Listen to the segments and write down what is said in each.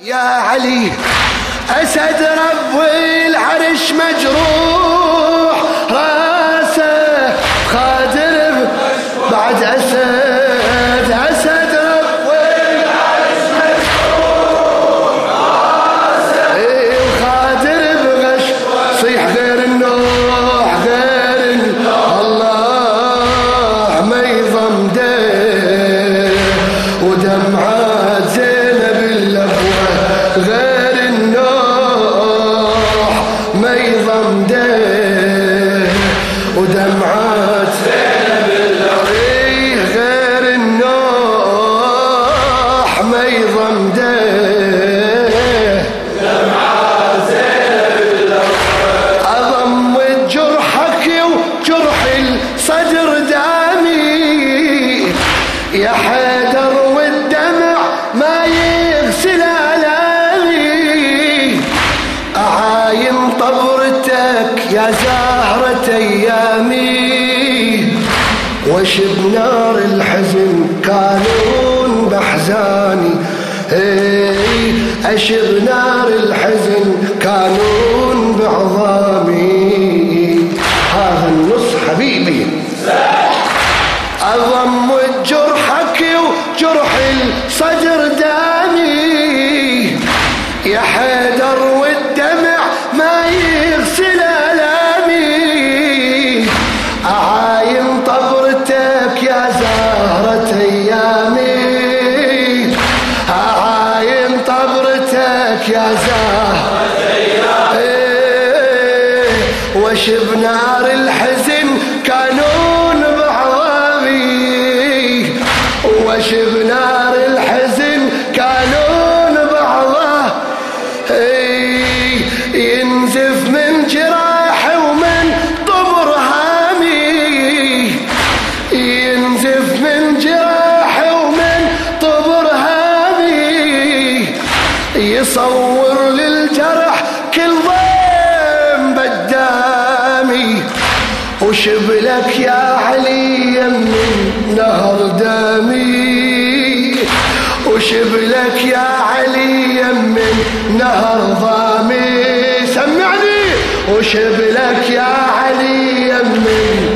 يا علي أسد رب العرش مجروح. لك يا علي من نهر ضامي. سمعني وشبلك يا علي من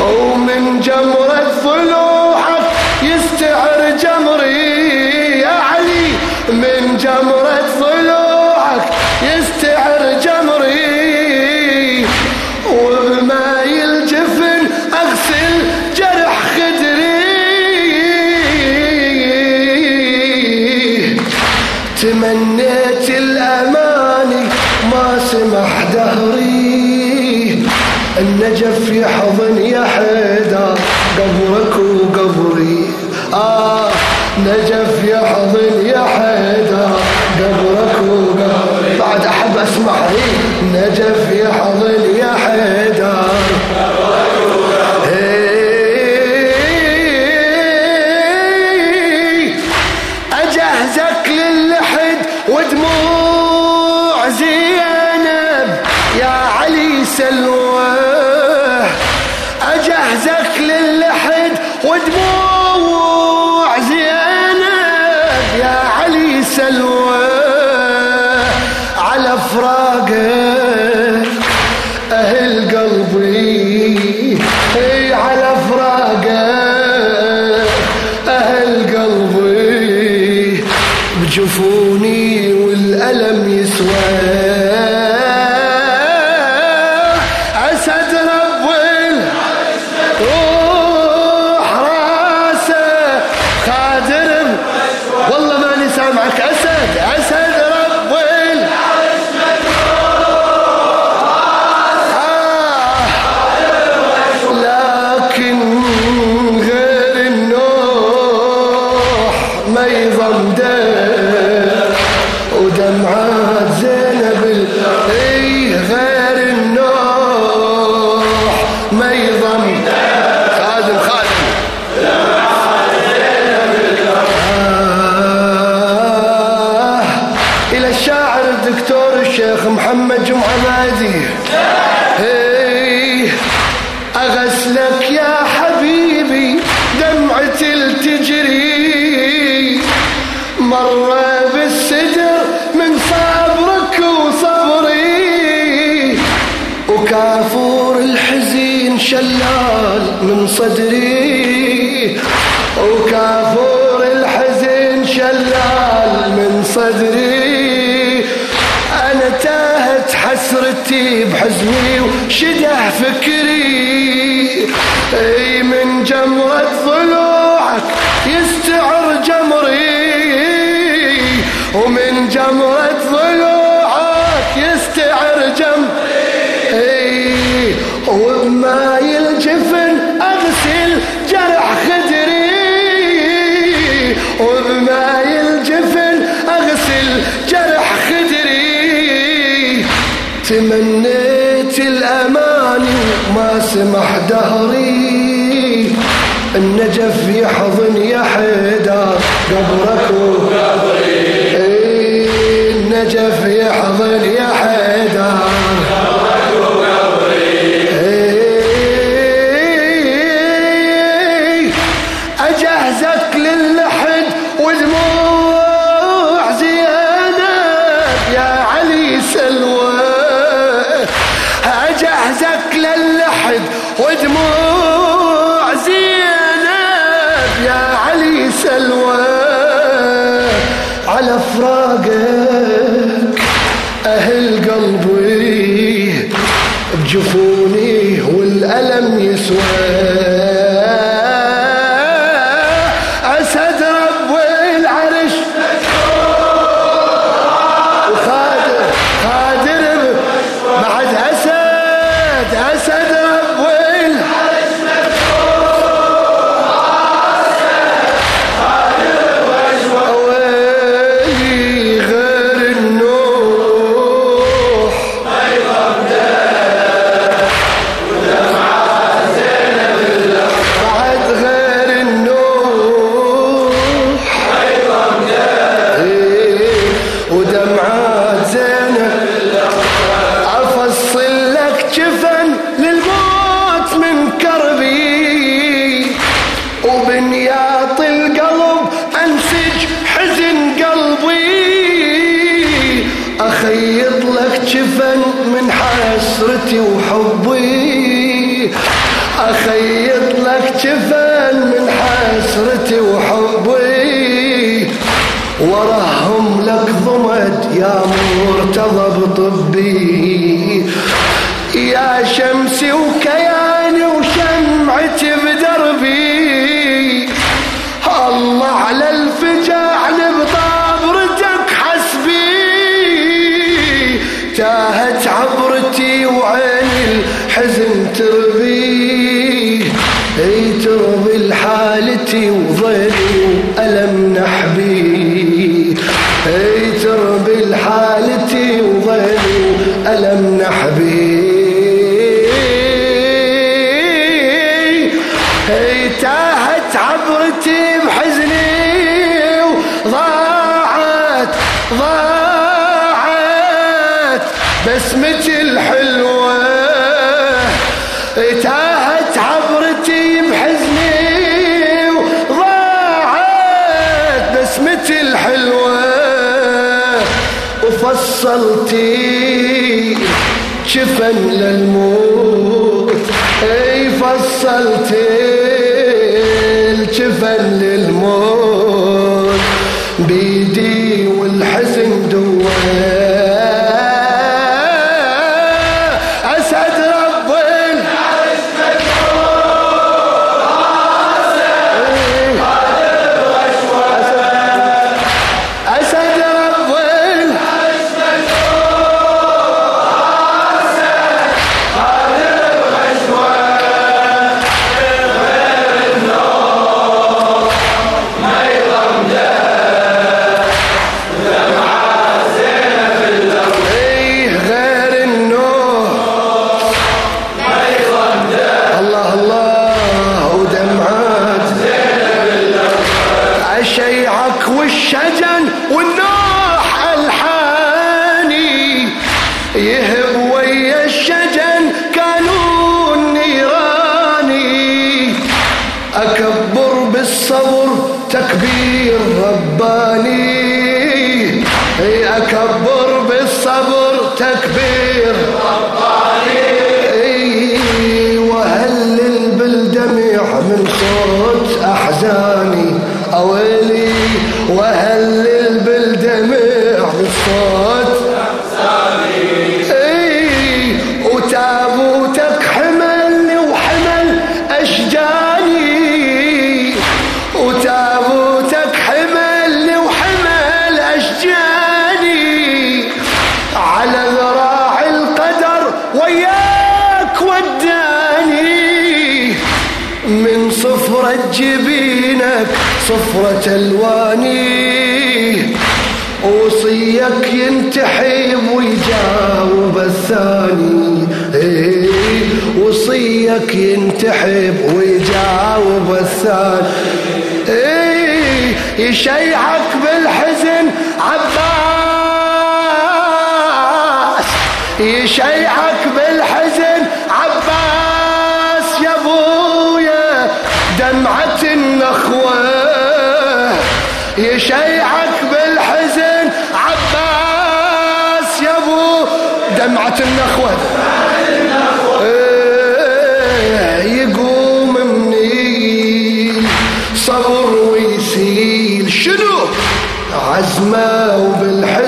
أو من جمرة ظلم نجف شلال صدري. أنا تاهت حسرتي بحزني وشده فكري. أي من جمرة ضلوعك يستعر جمري. ومن جمرة ما سمح دهري النجف يحضن يا حيدر قبرك. وقبري إيه، النجف يحضن يا حيدر. جفوني والألم يسوى. be بسمتي الحلوة تاهت عبرتي بحزني وضاعت بسمتي الحلوة وفصلتي شفن للموت. صفرة الواني وصيك ينتحب ويجاوب الثاني. إيه وصيك ينتحب ويجاوب الثاني. إيه يشيعك بالحزن عباس. يشيعك بالحزن عباس يا أبويا دمعة النخوة يشيعك بالحزن. عباس يا ابو دمعة النخوة. إيه، يقوم صبر ويسيل شنو؟ عزمة وبالحزن.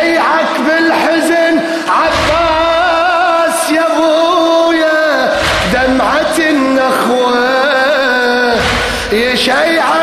يشيعك بالحزن عباس يا أبويا دمعة النخوة يشيعك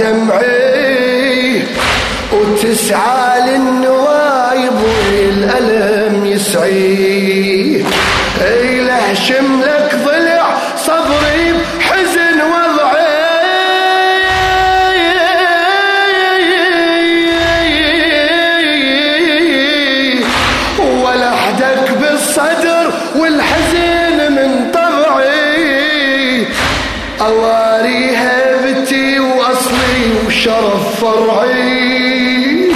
دمعي وتسعى للنوايب والألم يسعي. أي لهشم لك ضلع صبري بحزن وضعي. ولحدك بالصدر والحزن من طبعي. أواري هيبتي وشرف فرعي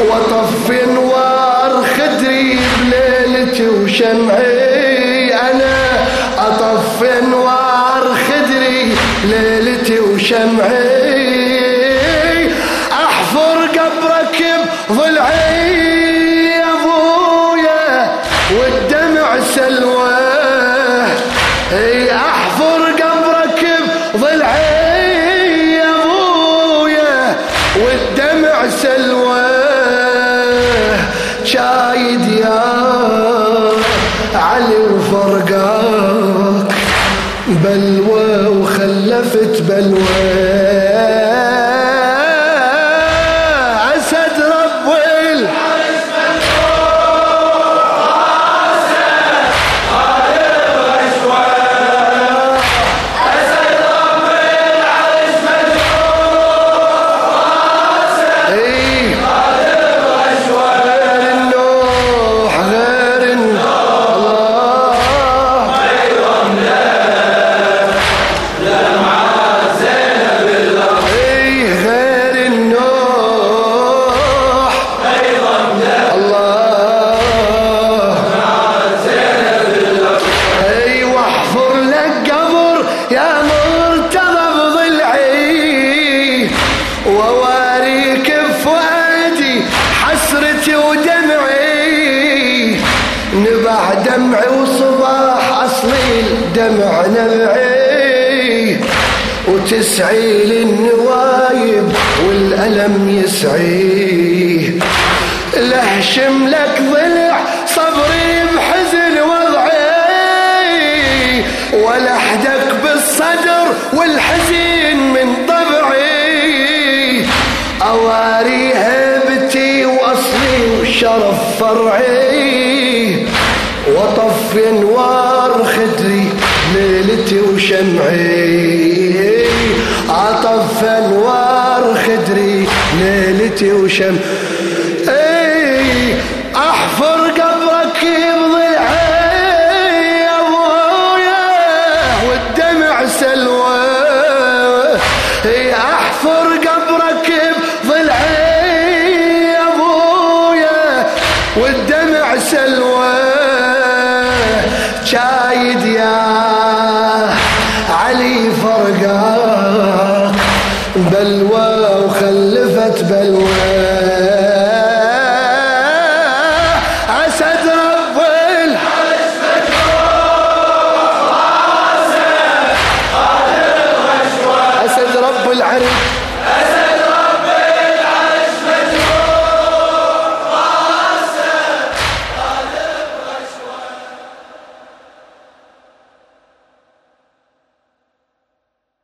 وطف انوار خدري بليلتي وشمعي. أنا أطف انوار خدري ليلتي وشمعي. بلوى وخلفت بلوى. وتسعي للنوايب والألم يسعي لهشم لك ضلع صبري بحزن وضعي ولحدك بالصدر والحزين من طبعي. أواري هيبتي وأصلي وشرف فرعي. وطف أنوار خدري ليلتي وشمعي. عطف انوار خدري ليلتي وشم. إي أحفر قبرك بضلعي يا أبويا والدمع سلوى. إي أحفر قبرك بضلعي يا أبويا والدمع سلوى.